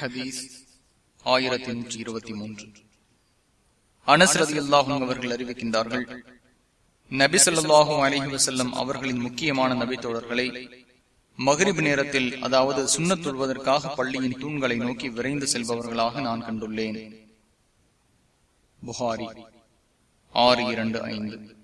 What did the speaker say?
ஹதீஸ் ஆயிரத்தி நூற்றி இருபத்தி மூன்று. அனஸ்ரதி அல்லாஹும் அவர்கள் அறிவிக்கின்றார்கள் நபி சொல்லாஹும் அலஹி வசல்லம் அவர்களின் முக்கியமான நபி தோழர்களை மகரிப் நேரத்தில் அதாவது சுண்ணத் தொழுவதற்காக பள்ளியின் தூண்களை நோக்கி விரைந்து செல்பவர்களாக நான் கண்டுள்ளேன். புகாரி ஆறு இரண்டு ஐந்து.